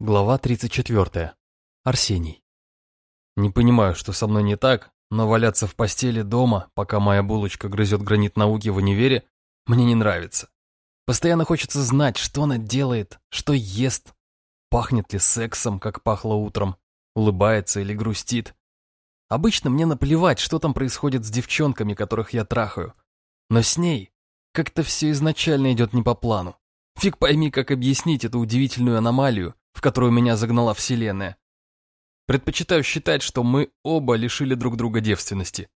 Глава 34. Арсений. Не понимаю, что со мной не так, но валяться в постели дома, пока моя булочка грызет гранит науки в универе, мне не нравится. Постоянно хочется знать, что она делает, что ест, пахнет ли сексом, как пахло утром, улыбается или грустит. Обычно мне наплевать, что там происходит с девчонками, которых я трахаю. Но с ней как-то все изначально идет не по плану. Фиг пойми, как объяснить эту удивительную аномалию, в которую меня загнала Вселенная. Предпочитаю считать, что мы оба лишили друг друга девственности.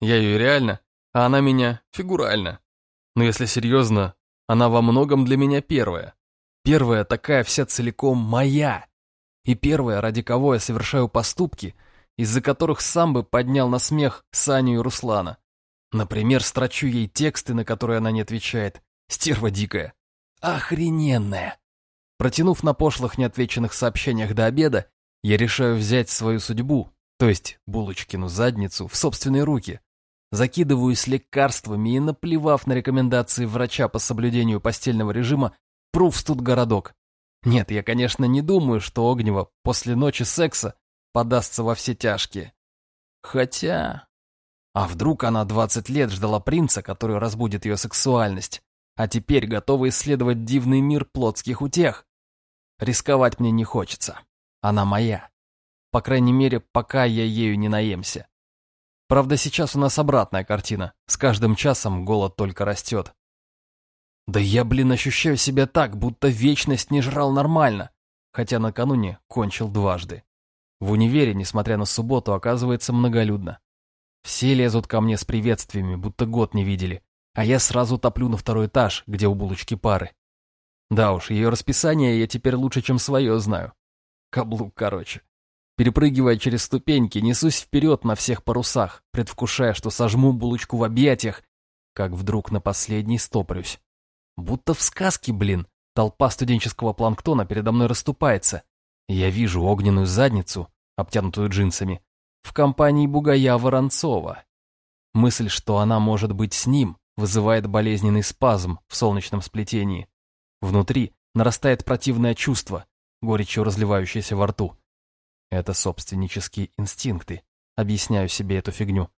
Я ее реально, а она меня фигурально. Но если серьезно, она во многом для меня первая. Первая такая вся целиком моя. И первая, ради кого я совершаю поступки, из-за которых сам бы поднял на смех Саню и Руслана. Например, строчу ей тексты, на которые она не отвечает. Стерва дикая. Охрененная. Протянув на пошлых неотвеченных сообщениях до обеда, я решаю взять свою судьбу, то есть Булочкину задницу, в собственные руки. Закидываюсь лекарствами и, наплевав на рекомендации врача по соблюдению постельного режима, пру в студгородок. Нет, я, конечно, не думаю, что Огнева после ночи секса подастся во все тяжкие. Хотя... А вдруг она 20 лет ждала принца, который разбудит ее сексуальность, а теперь готова исследовать дивный мир плотских утех? Рисковать мне не хочется. Она моя. По крайней мере, пока я ею не наемся. Правда, сейчас у нас обратная картина. С каждым часом голод только растет. Да я, блин, ощущаю себя так, будто вечность не жрал нормально. Хотя накануне кончил дважды. В универе, несмотря на субботу, оказывается многолюдно. Все лезут ко мне с приветствиями, будто год не видели. А я сразу топлю на второй этаж, где у булочки пары. Да уж, ее расписание я теперь лучше, чем свое знаю. Каблук, короче. Перепрыгивая через ступеньки, несусь вперед на всех парусах, предвкушая, что сожму булочку в объятиях, как вдруг на последний стопрюсь. Будто в сказке, блин, толпа студенческого планктона передо мной расступается. я вижу огненную задницу, обтянутую джинсами, в компании бугая Воронцова. Мысль, что она может быть с ним, вызывает болезненный спазм в солнечном сплетении. Внутри нарастает противное чувство, горечью разливающееся во рту. Это собственнические инстинкты. Объясняю себе эту фигню.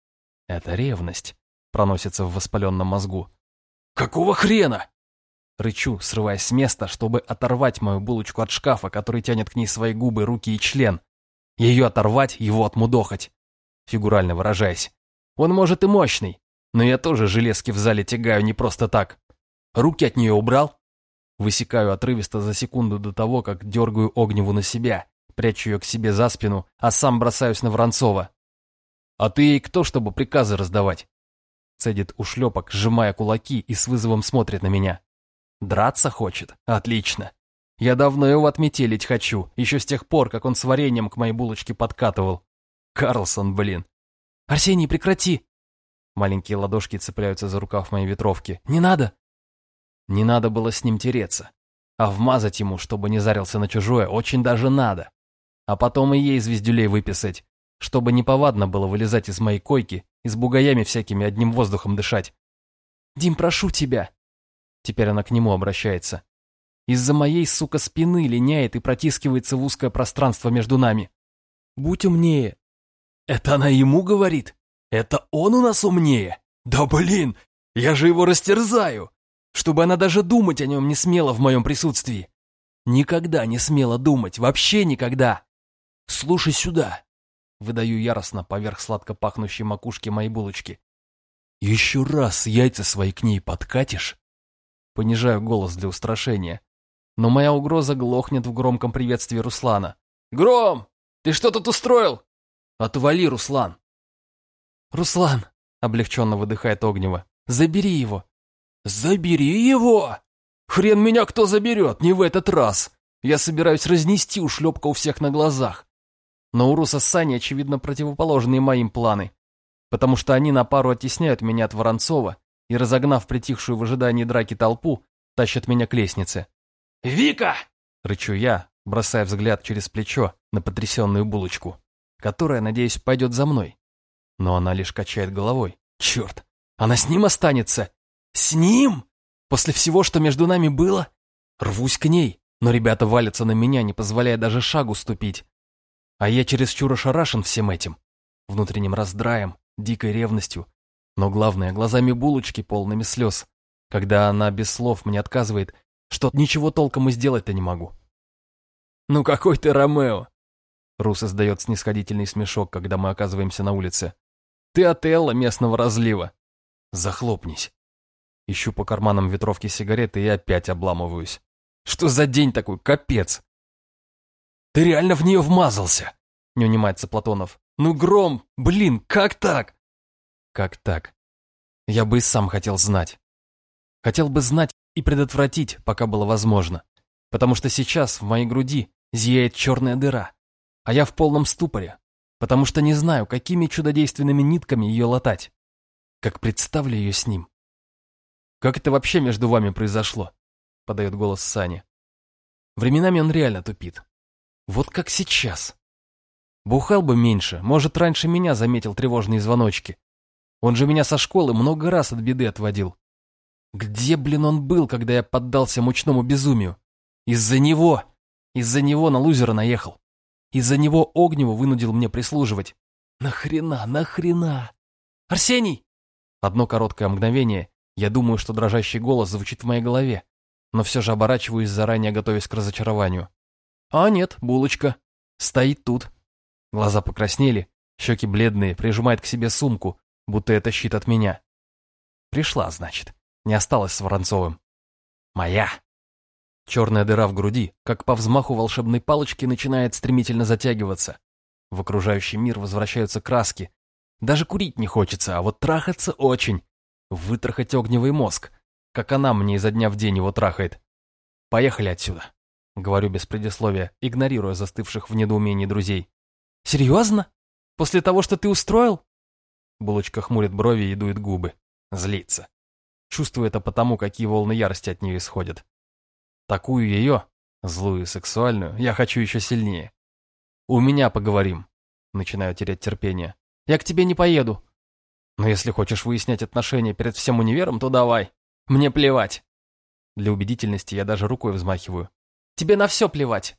Это ревность. Проносится в воспаленном мозгу. «Какого хрена?» Рычу, срываясь с места, чтобы оторвать мою булочку от шкафа, который тянет к ней свои губы, руки и член. Ее оторвать, его отмудохать. Фигурально выражаясь. Он может и мощный, но я тоже железки в зале тягаю не просто так. Руки от нее убрал, Высекаю отрывисто за секунду до того, как дергаю Огневу на себя, прячу ее к себе за спину, а сам бросаюсь на Воронцова. «А ты ей кто, чтобы приказы раздавать?» Цедит ушлепок, сжимая кулаки и с вызовом смотрит на меня. «Драться хочет? Отлично. Я давно его отметелить хочу, еще с тех пор, как он с вареньем к моей булочке подкатывал. Карлсон, блин. Арсений, прекрати!» Маленькие ладошки цепляются за рукав моей ветровки. «Не надо!» Не надо было с ним тереться. А вмазать ему, чтобы не зарился на чужое, очень даже надо. А потом и ей звездюлей выписать, чтобы неповадно было вылезать из моей койки и с бугаями всякими одним воздухом дышать. «Дим, прошу тебя!» Теперь она к нему обращается. Из-за моей, сука, спины линяет и протискивается в узкое пространство между нами. «Будь умнее!» «Это она ему говорит? Это он у нас умнее? Да блин, я же его растерзаю!» Чтобы она даже думать о нем не смела в моем присутствии. Никогда не смела думать, вообще никогда. Слушай сюда, выдаю яростно поверх сладко пахнущей макушки моей булочки. Еще раз яйца свои к ней подкатишь? Понижаю голос для устрашения. Но моя угроза глохнет в громком приветствии Руслана. «Гром! Ты что тут устроил?» «Отвали, Руслан!» «Руслан!» — облегченно выдыхает Огнева. «Забери его! «Забери его! Хрен меня кто заберет, не в этот раз! Я собираюсь разнести ушлепка у всех на глазах!» Но у Руса с Саней, очевидно, противоположные моим планы, потому что они на пару оттесняют меня от Воронцова и, разогнав притихшую в ожидании драки толпу, тащат меня к лестнице. «Вика!» — рычу я, бросая взгляд через плечо на потрясенную булочку, которая, надеюсь, пойдет за мной. Но она лишь качает головой. «Черт! Она с ним останется!» С ним? После всего, что между нами было? Рвусь к ней, Но ребята валятся на меня, не позволяя даже шагу ступить. А я чересчур ошарашен всем этим. Внутренним раздраем, дикой ревностью. Но главное, глазами булочки, полными слез. Когда она без слов мне отказывает, что ничего толком и сделать-то не могу. «Ну какой ты Ромео!» Рус издает снисходительный смешок, когда мы оказываемся на улице. «Ты Отелло местного разлива!» «Захлопнись!» Ищу по карманам ветровки сигареты и опять обламываюсь. «Что за день такой, капец!» «Ты реально в нее вмазался!» Не унимается Платонов. «Ну, Гром, блин, как так?» «Как так?» Я бы и сам хотел знать. Хотел бы знать и предотвратить, пока было возможно. Потому что сейчас в моей груди зияет черная дыра, а я в полном ступоре, потому что не знаю, какими чудодейственными нитками ее латать. Как представлю ее с ним. «Как это вообще между вами произошло?» — подает голос Сани. Временами он реально тупит. Вот как сейчас. Бухал бы меньше, может, раньше меня заметил тревожные звоночки. Он же меня со школы много раз от беды отводил. Где, блин, он был, когда я поддался мучному безумию? Из-за него! Из-за него на лузера наехал. Из-за него Огневу вынудил мне прислуживать. Нахрена, нахрена? Арсений! Одно короткое мгновение, я думаю, что дрожащий голос звучит в моей голове, но все же оборачиваюсь, заранее готовясь к разочарованию. А нет, булочка. Стоит тут. Глаза покраснели, щеки бледные, прижимает к себе сумку, будто это щит от меня. Пришла, значит. Не осталась с Воронцовым. Моя. Черная дыра в груди, как по взмаху волшебной палочки, начинает стремительно затягиваться. В окружающий мир возвращаются краски. Даже курить не хочется, а вот трахаться очень. Вытрахать огневый мозг, как она мне изо дня в день его трахает. Поехали отсюда. Говорю без предисловия, игнорируя застывших в недоумении друзей. «Серьезно? После того, что ты устроил?» Булочка хмурит брови и дует губы. Злится. Чувствую это потому, какие волны ярости от нее исходят. Такую ее, злую и сексуальную, я хочу еще сильнее. У меня поговорим. Начинаю терять терпение. Я к тебе не поеду. Но если хочешь выяснять отношения перед всем универом, то давай. Мне плевать. Для убедительности я даже рукой взмахиваю. Тебе на все плевать.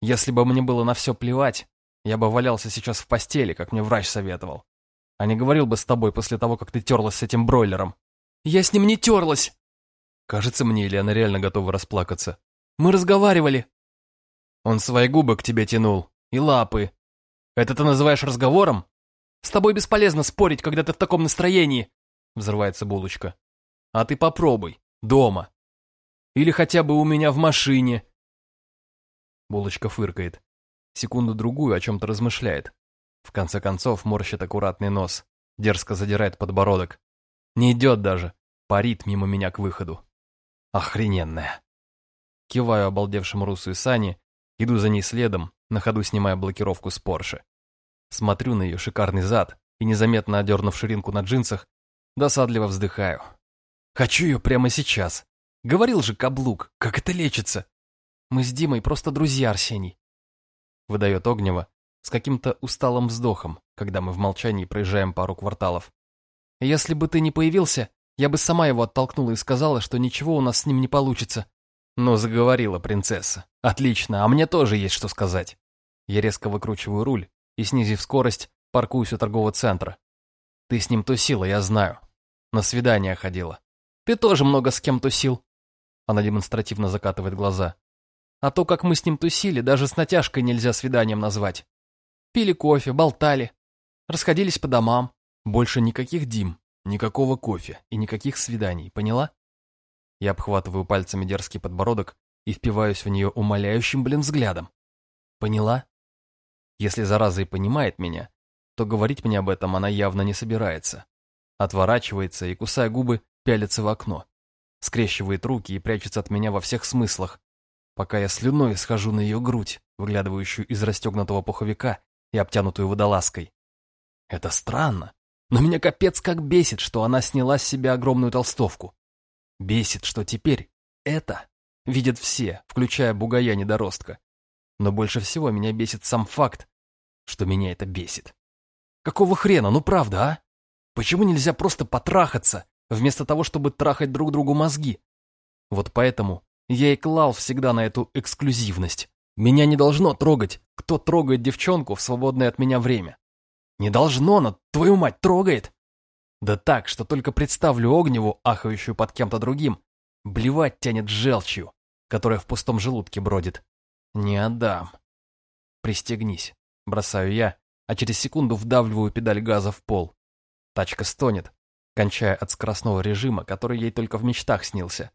Если бы мне было на все плевать, я бы валялся сейчас в постели, как мне врач советовал. А не говорил бы с тобой после того, как ты терлась с этим бройлером. Я с ним не терлась. Кажется мне, или она реально готова расплакаться. Мы разговаривали. Он свои губы к тебе тянул. И лапы. Это ты называешь разговором? С тобой бесполезно спорить, когда ты в таком настроении. Взрывается булочка. А ты попробуй. Дома. Или хотя бы у меня в машине. Булочка фыркает. Секунду-другую о чем-то размышляет. В конце концов морщит аккуратный нос. Дерзко задирает подбородок. Не идет даже. Парит мимо меня к выходу. Охрененная. Киваю обалдевшему Русу и Сани, иду за ней следом, на ходу снимая блокировку с Порше. Смотрю на ее шикарный зад и, незаметно одернув ширинку на джинсах, досадливо вздыхаю. Хочу ее прямо сейчас. Говорил же каблук, как это лечится. Мы с Димой просто друзья, Арсений. Выдает Огнева с каким-то усталым вздохом, когда мы в молчании проезжаем пару кварталов. Если бы ты не появился, я бы сама его оттолкнула и сказала, что ничего у нас с ним не получится. Но заговорила принцесса. Отлично, а мне тоже есть что сказать. Я резко выкручиваю руль и, снизив скорость, паркуюсь у торгового центра. Ты с ним тусила, я знаю. На свидание ходила. Ты тоже много с кем тусил. Она демонстративно закатывает глаза. А то, как мы с ним тусили, даже с натяжкой нельзя свиданием назвать. Пили кофе, болтали, расходились по домам. Больше никаких Дим, Никакого кофе и никаких свиданий, поняла? Я обхватываю пальцами дерзкий подбородок и впиваюсь в нее умоляющим, блин, взглядом. Поняла? Если зараза и понимает меня, то говорить мне об этом она явно не собирается. Отворачивается и, кусая губы, пялится в окно. Скрещивает руки и прячется от меня во всех смыслах, пока я слюной схожу на ее грудь, выглядывающую из расстегнутого пуховика и обтянутую водолазкой. Это странно. Но меня капец как бесит, что она сняла с себя огромную толстовку. Бесит, что теперь это видят все, включая бугая-недоростка. Но больше всего меня бесит сам факт, что меня это бесит. Какого хрена, ну правда, а? Почему нельзя просто потрахаться, вместо того, чтобы трахать друг другу мозги? Вот поэтому Я и клал всегда на эту эксклюзивность. Меня не должно трогать, кто трогает девчонку в свободное от меня время. Не должно, но твою мать трогает. Да так, что только представлю Огневу, ахающую под кем-то другим, блевать тянет желчью, которая в пустом желудке бродит. Не отдам. Пристегнись, бросаю я, а через секунду вдавливаю педаль газа в пол. Тачка стонет, кончая от скоростного режима, который ей только в мечтах снился,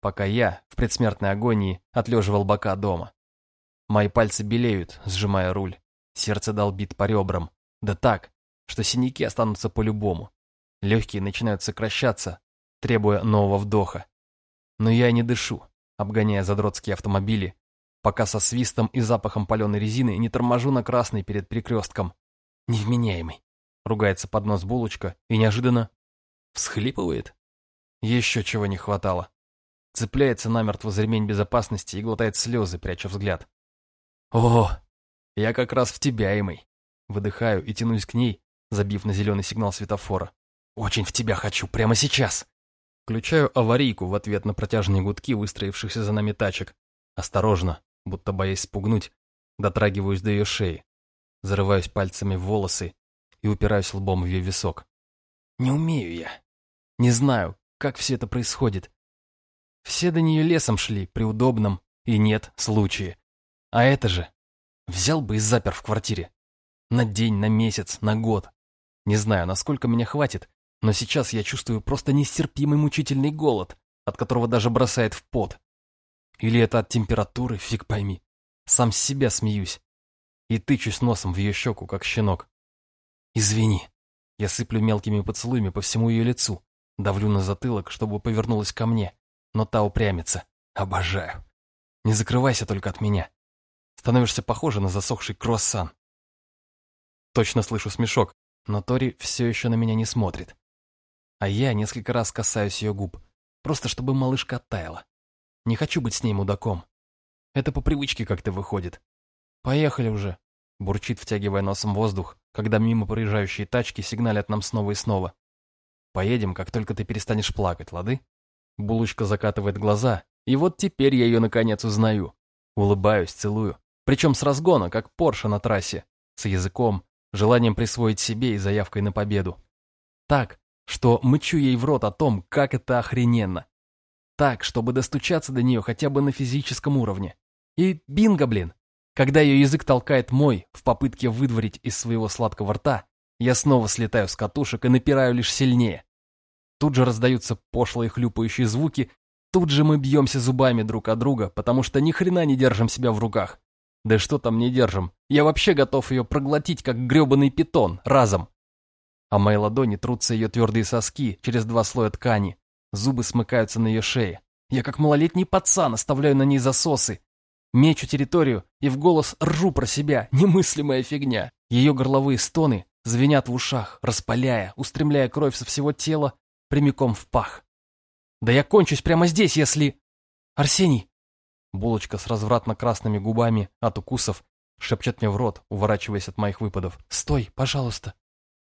пока я в предсмертной агонии отлеживал бока дома. Мои пальцы белеют, сжимая руль. Сердце долбит по ребрам. Да так, что синяки останутся по-любому. Легкие начинают сокращаться, требуя нового вдоха. Но я не дышу, обгоняя задротские автомобили, пока со свистом и запахом паленой резины не торможу на красный перед перекрестком. Невменяемый. Ругается под нос булочка и неожиданно всхлипывает. Еще чего не хватало. Цепляется намертво за ремень безопасности и глотает слезы, пряча взгляд. «О, я как раз в тебя, Эмой!» Выдыхаю и тянусь к ней, забив на зеленый сигнал светофора. «Очень в тебя хочу, прямо сейчас!» Включаю аварийку в ответ на протяжные гудки выстроившихся за нами тачек. Осторожно, будто боясь спугнуть, дотрагиваюсь до ее шеи. Зарываюсь пальцами в волосы и упираюсь лбом в ее висок. Не умею я. Не знаю, как все это происходит. Все до нее лесом шли при удобном и нет случае. А это же взял бы и запер в квартире. На день, на месяц, на год. Не знаю, насколько меня хватит, но сейчас я чувствую просто нестерпимый мучительный голод, от которого даже бросает в пот. Или это от температуры, фиг пойми. Сам с себя смеюсь. И тычусь носом в ее щеку, как щенок. Извини. Я сыплю мелкими поцелуями по всему ее лицу. Давлю на затылок, чтобы повернулась ко мне. Но та упрямится. Обожаю. Не закрывайся только от меня. Становишься похожа на засохший круассан. Точно слышу смешок, но Тори все еще на меня не смотрит. А я несколько раз касаюсь ее губ, просто чтобы малышка оттаяла. Не хочу быть с ней мудаком. Это по привычке как-то выходит. Поехали уже, бурчит, втягивая носом воздух, когда мимо проезжающие тачки сигналят нам снова и снова. Поедем, как только ты перестанешь плакать, лады? Булочка закатывает глаза, и вот теперь я ее наконец узнаю. Улыбаюсь, целую. Причем с разгона, как Порше на трассе, с языком, желанием присвоить себе и заявкой на победу. Так, что мычу ей в рот о том, как это охрененно. Так, чтобы достучаться до нее хотя бы на физическом уровне. И бинго, блин. Когда ее язык толкает мой в попытке выдворить из своего сладкого рта, я снова слетаю с катушек и напираю лишь сильнее. Тут же раздаются пошлые хлюпающие звуки, тут же мы бьемся зубами друг от друга, потому что ни хрена не держим себя в руках. Да что там не держим, я вообще готов ее проглотить, как гребаный питон, разом. А мои ладони трутся ее твердые соски через два слоя ткани, зубы смыкаются на ее шее. Я как малолетний пацан оставляю на ней засосы. Мечу территорию и в голос ржу про себя, немыслимая фигня. Ее горловые стоны звенят в ушах, распаляя, устремляя кровь со всего тела прямиком в пах. Да я кончусь прямо здесь, если... Арсений, Булочка с развратно-красными губами от укусов шепчет мне в рот, уворачиваясь от моих выпадов. «Стой, пожалуйста!»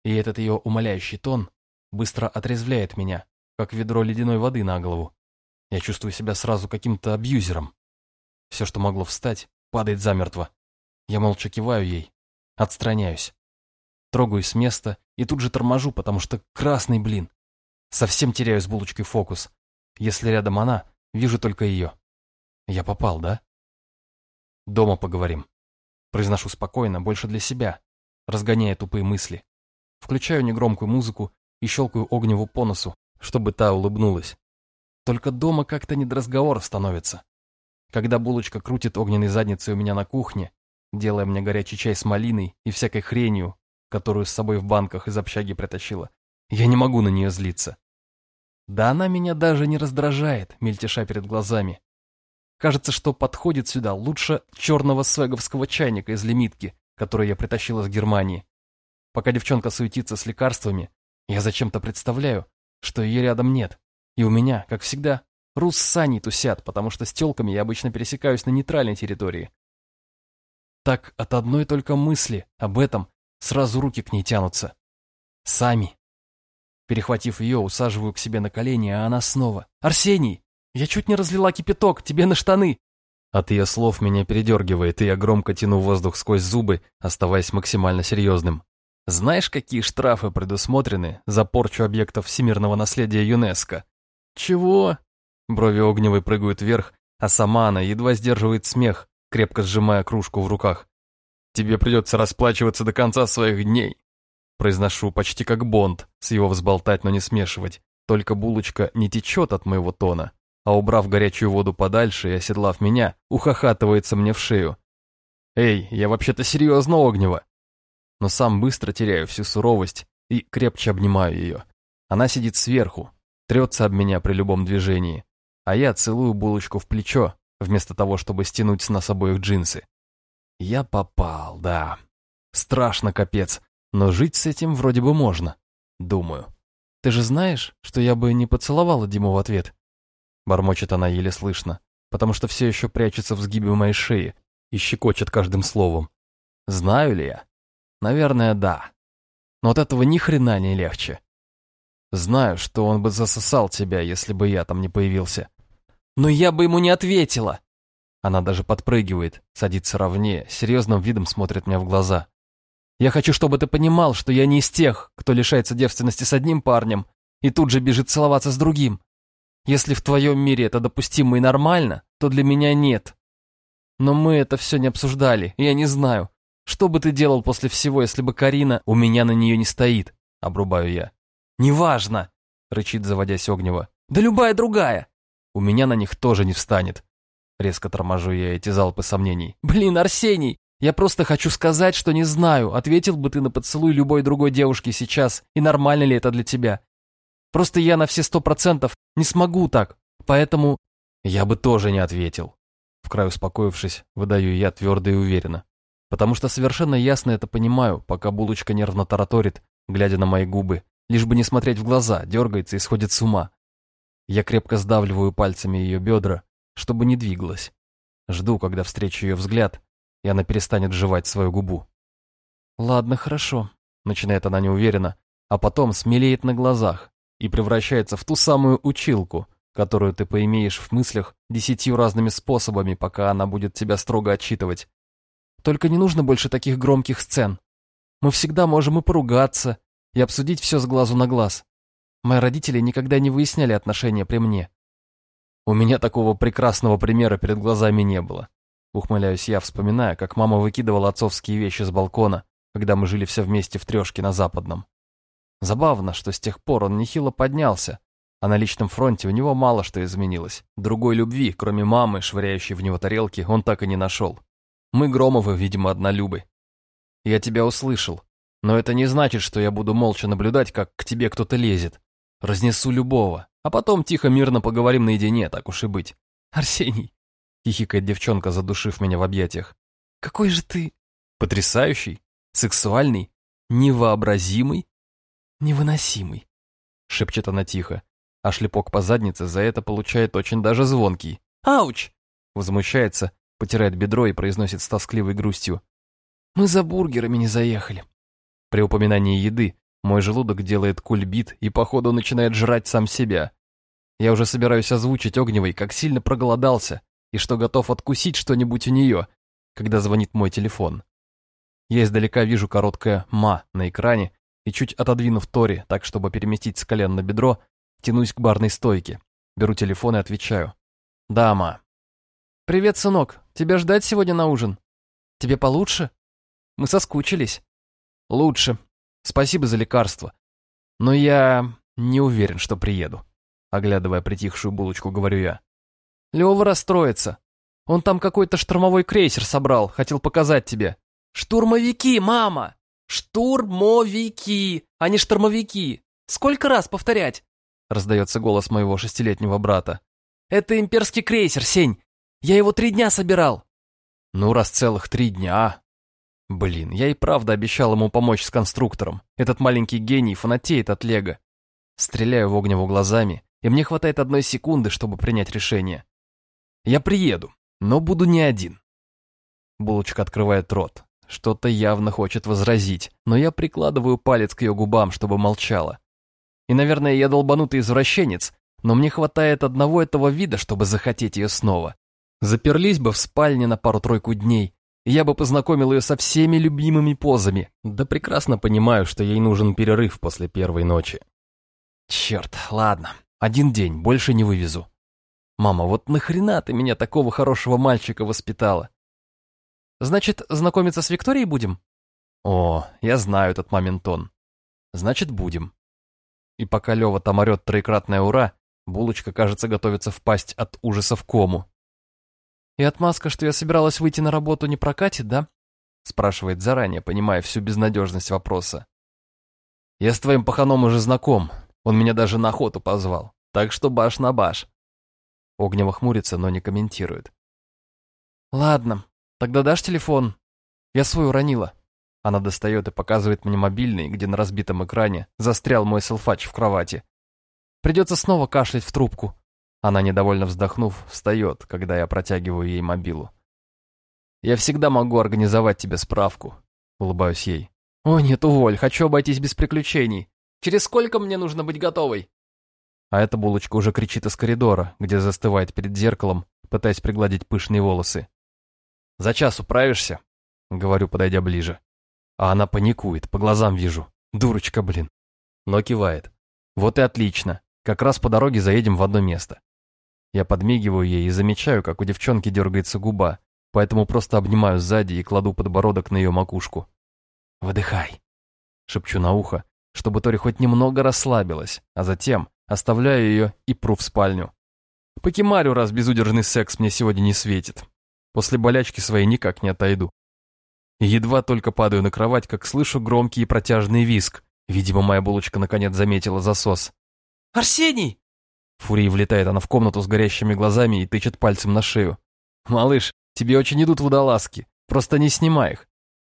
И этот ее умоляющий тон быстро отрезвляет меня, как ведро ледяной воды на голову. Я чувствую себя сразу каким-то абьюзером. Все, что могло встать, падает замертво. Я молча киваю ей, отстраняюсь. Трогаюсь с места и тут же торможу, потому что красный блин. Совсем теряю с булочкой фокус. Если рядом она, вижу только ее. Я попал, да? Дома поговорим. Произношу спокойно, больше для себя, разгоняя тупые мысли. Включаю негромкую музыку и щелкаю Огневу по носу, чтобы та улыбнулась. Только дома как-то не до разговоров становится. Когда булочка крутит огненной задницей у меня на кухне, делая мне горячий чай с малиной и всякой хренью, которую с собой в банках из общаги притащила, я не могу на нее злиться. Да она меня даже не раздражает, мельтеша перед глазами. Кажется, что подходит сюда лучше черного свеговского чайника из лимитки, который я притащил из Германии. Пока девчонка суетится с лекарствами, я зачем-то представляю, что ее рядом нет. И у меня, как всегда, Рус с тусят, потому что с телками я обычно пересекаюсь на нейтральной территории. Так от одной только мысли об этом сразу руки к ней тянутся. Сами. Перехватив ее, усаживаю к себе на колени, а она снова. «Арсений! Я чуть не разлила кипяток, тебе на штаны!» От ее слов меня передергивает, и я громко тяну воздух сквозь зубы, оставаясь максимально серьезным. Знаешь, какие штрафы предусмотрены за порчу объектов всемирного наследия ЮНЕСКо? Чего? Брови Огневой прыгают вверх, а сама она едва сдерживает смех, крепко сжимая кружку в руках. Тебе придется расплачиваться до конца своих дней. Произношу почти как Бонд, с его взболтать, но не смешивать. Только булочка не течет от моего тона, а убрав горячую воду подальше и оседлав меня, ухахатывается мне в шею. «Эй, я вообще-то серьезно, Огнева!» Но сам быстро теряю всю суровость и крепче обнимаю ее. Она сидит сверху, трется об меня при любом движении, а я целую булочку в плечо, вместо того, чтобы стянуть с нас обоих джинсы. Я попал, да. Страшно, капец. Но жить с этим вроде бы можно, думаю. Ты же знаешь, что я бы не поцеловала Диму в ответ? Бормочет она еле слышно, потому что все еще прячется в сгибе моей шеи и щекочет каждым словом. Знаю ли я? Наверное, да. Но от этого ни хрена не легче. Знаю, что он бы засосал тебя, если бы я там не появился. Но я бы ему не ответила. Она даже подпрыгивает, садится ровнее, серьезным видом смотрит мне в глаза. Я хочу, чтобы ты понимал, что я не из тех, кто лишается девственности с одним парнем и тут же бежит целоваться с другим. Если в твоем мире это допустимо и нормально, то для меня нет. Но мы это все не обсуждали, и я не знаю, что бы ты делал после всего, если бы Карина у меня на нее не стоит, обрубаю я. Неважно, рычит, заводясь Огнева. Да любая другая. У меня на них тоже не встанет. Резко торможу я эти залпы сомнений. Блин, Арсений, я просто хочу сказать, что не знаю, ответил бы ты на поцелуй любой другой девушки сейчас, и нормально ли это для тебя. Просто я на все сто процентов не смогу так, поэтому я бы тоже не ответил. Вкрай успокоившись, выдаю я твердо и уверенно. Потому что совершенно ясно это понимаю, пока булочка нервно тараторит, глядя на мои губы, лишь бы не смотреть в глаза, дергается и сходит с ума. Я крепко сдавливаю пальцами ее бедра, чтобы не двигалась. Жду, когда встречу ее взгляд, и она перестанет жевать свою губу. «Ладно, хорошо», — начинает она неуверенно, а потом смелеет на глазах и превращается в ту самую училку, которую ты поимеешь в мыслях десятью разными способами, пока она будет тебя строго отчитывать. Только не нужно больше таких громких сцен. Мы всегда можем и поругаться, и обсудить все с глазу на глаз. Мои родители никогда не выясняли отношения при мне. У меня такого прекрасного примера перед глазами не было. Ухмыляюсь я, вспоминая, как мама выкидывала отцовские вещи с балкона, когда мы жили все вместе в трешке на Западном. Забавно, что с тех пор он нехило поднялся, а на личном фронте у него мало что изменилось. Другой любви, кроме мамы, швыряющей в него тарелки, он так и не нашел. Мы Громовы, видимо, однолюбы. Я тебя услышал, но это не значит, что я буду молча наблюдать, как к тебе кто-то лезет. Разнесу любого, а потом тихо-мирно поговорим наедине, так уж и быть. Арсений, хихикает девчонка, задушив меня в объятиях. Какой же ты потрясающий, сексуальный, невообразимый, невыносимый, шепчет она тихо, а шлепок по заднице за это получает очень даже звонкий. Ауч! Возмущается, потирает бедро и произносит с тоскливой грустью. Мы за бургерами не заехали. При упоминании еды мой желудок делает кульбит и походу начинает жрать сам себя. Я уже собираюсь озвучить Огневой, как сильно проголодался, и что готов откусить что-нибудь у нее, когда звонит мой телефон. Я издалека вижу короткое «ма» на экране и чуть отодвинув Тори так, чтобы переместить с колен на бедро, тянусь к барной стойке, беру телефон и отвечаю. «Да, ма». «Привет, сынок. Тебя ждать сегодня на ужин? Тебе получше? Мы соскучились». «Лучше. Спасибо за лекарство. Но я не уверен, что приеду». Оглядывая притихшую булочку, говорю я. Лева расстроится. Он там какой-то штурмовой крейсер собрал, хотел показать тебе. Штурмовики, мама! Штурмовики, а не штурмовики. Сколько раз повторять? Раздается голос моего шестилетнего брата. Это имперский крейсер, Сень. Я его три дня собирал. Ну, раз целых три дня. Блин, я и правда обещал ему помочь с конструктором. Этот маленький гений фанатеет от лего. Стреляю в огневу глазами, и мне хватает одной секунды, чтобы принять решение. Я приеду, но буду не один. Булочка открывает рот. Что-то явно хочет возразить, но я прикладываю палец к ее губам, чтобы молчала. И, наверное, я долбанутый извращенец, но мне хватает одного этого вида, чтобы захотеть ее снова. Заперлись бы в спальне на пару-тройку дней, и я бы познакомил ее со всеми любимыми позами. Да прекрасно понимаю, что ей нужен перерыв после первой ночи. Черт, ладно, один день, больше не вывезу. Мама, вот нахрена ты меня такого хорошего мальчика воспитала? Значит, знакомиться с Викторией будем? О, я знаю этот мамин тон. Значит, будем. И пока Лева там орет троекратное «Ура!», булочка, кажется, готовится впасть от ужаса в кому. «И отмазка, что я собиралась выйти на работу, не прокатит, да?» спрашивает заранее, понимая всю безнадежность вопроса. «Я с твоим паханом уже знаком, он меня даже на охоту позвал, так что баш на баш». Огнева хмурится, но не комментирует. «Ладно, тогда дашь телефон? Я свой уронила». Она достает и показывает мне мобильный, где на разбитом экране застрял мой селфач в кровати. Придется снова кашлять в трубку. Она, недовольно вздохнув, встает, когда я протягиваю ей мобилу. «Я всегда могу организовать тебе справку», — улыбаюсь ей. «О нет, уволь, хочу обойтись без приключений. Через сколько мне нужно быть готовой?» А эта булочка уже кричит из коридора, где застывает перед зеркалом, пытаясь пригладить пышные волосы. «За час управишься?» — говорю, подойдя ближе. А она паникует, по глазам вижу. Дурочка, блин. Но кивает. Вот и отлично. Как раз по дороге заедем в одно место. Я подмигиваю ей и замечаю, как у девчонки дергается губа, поэтому просто обнимаю сзади и кладу подбородок на ее макушку. «Выдыхай», — шепчу на ухо, чтобы Тори хоть немного расслабилась, а затем оставляю ее и пру в спальню. Покемарю, раз безудержный секс мне сегодня не светит. После болячки своей никак не отойду. Едва только падаю на кровать, как слышу громкий и протяжный виск. Видимо, моя булочка наконец заметила засос. «Арсений!» Фурии влетает она в комнату с горящими глазами и тычет пальцем на шею. «Малыш, тебе очень идут водолазки. Просто не снимай их».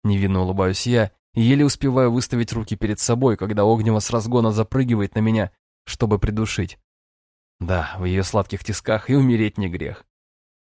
Невинно улыбаюсь я и еле успеваю выставить руки перед собой, когда Огнева с разгона запрыгивает на меня, чтобы придушить. Да, в ее сладких тисках и умереть не грех.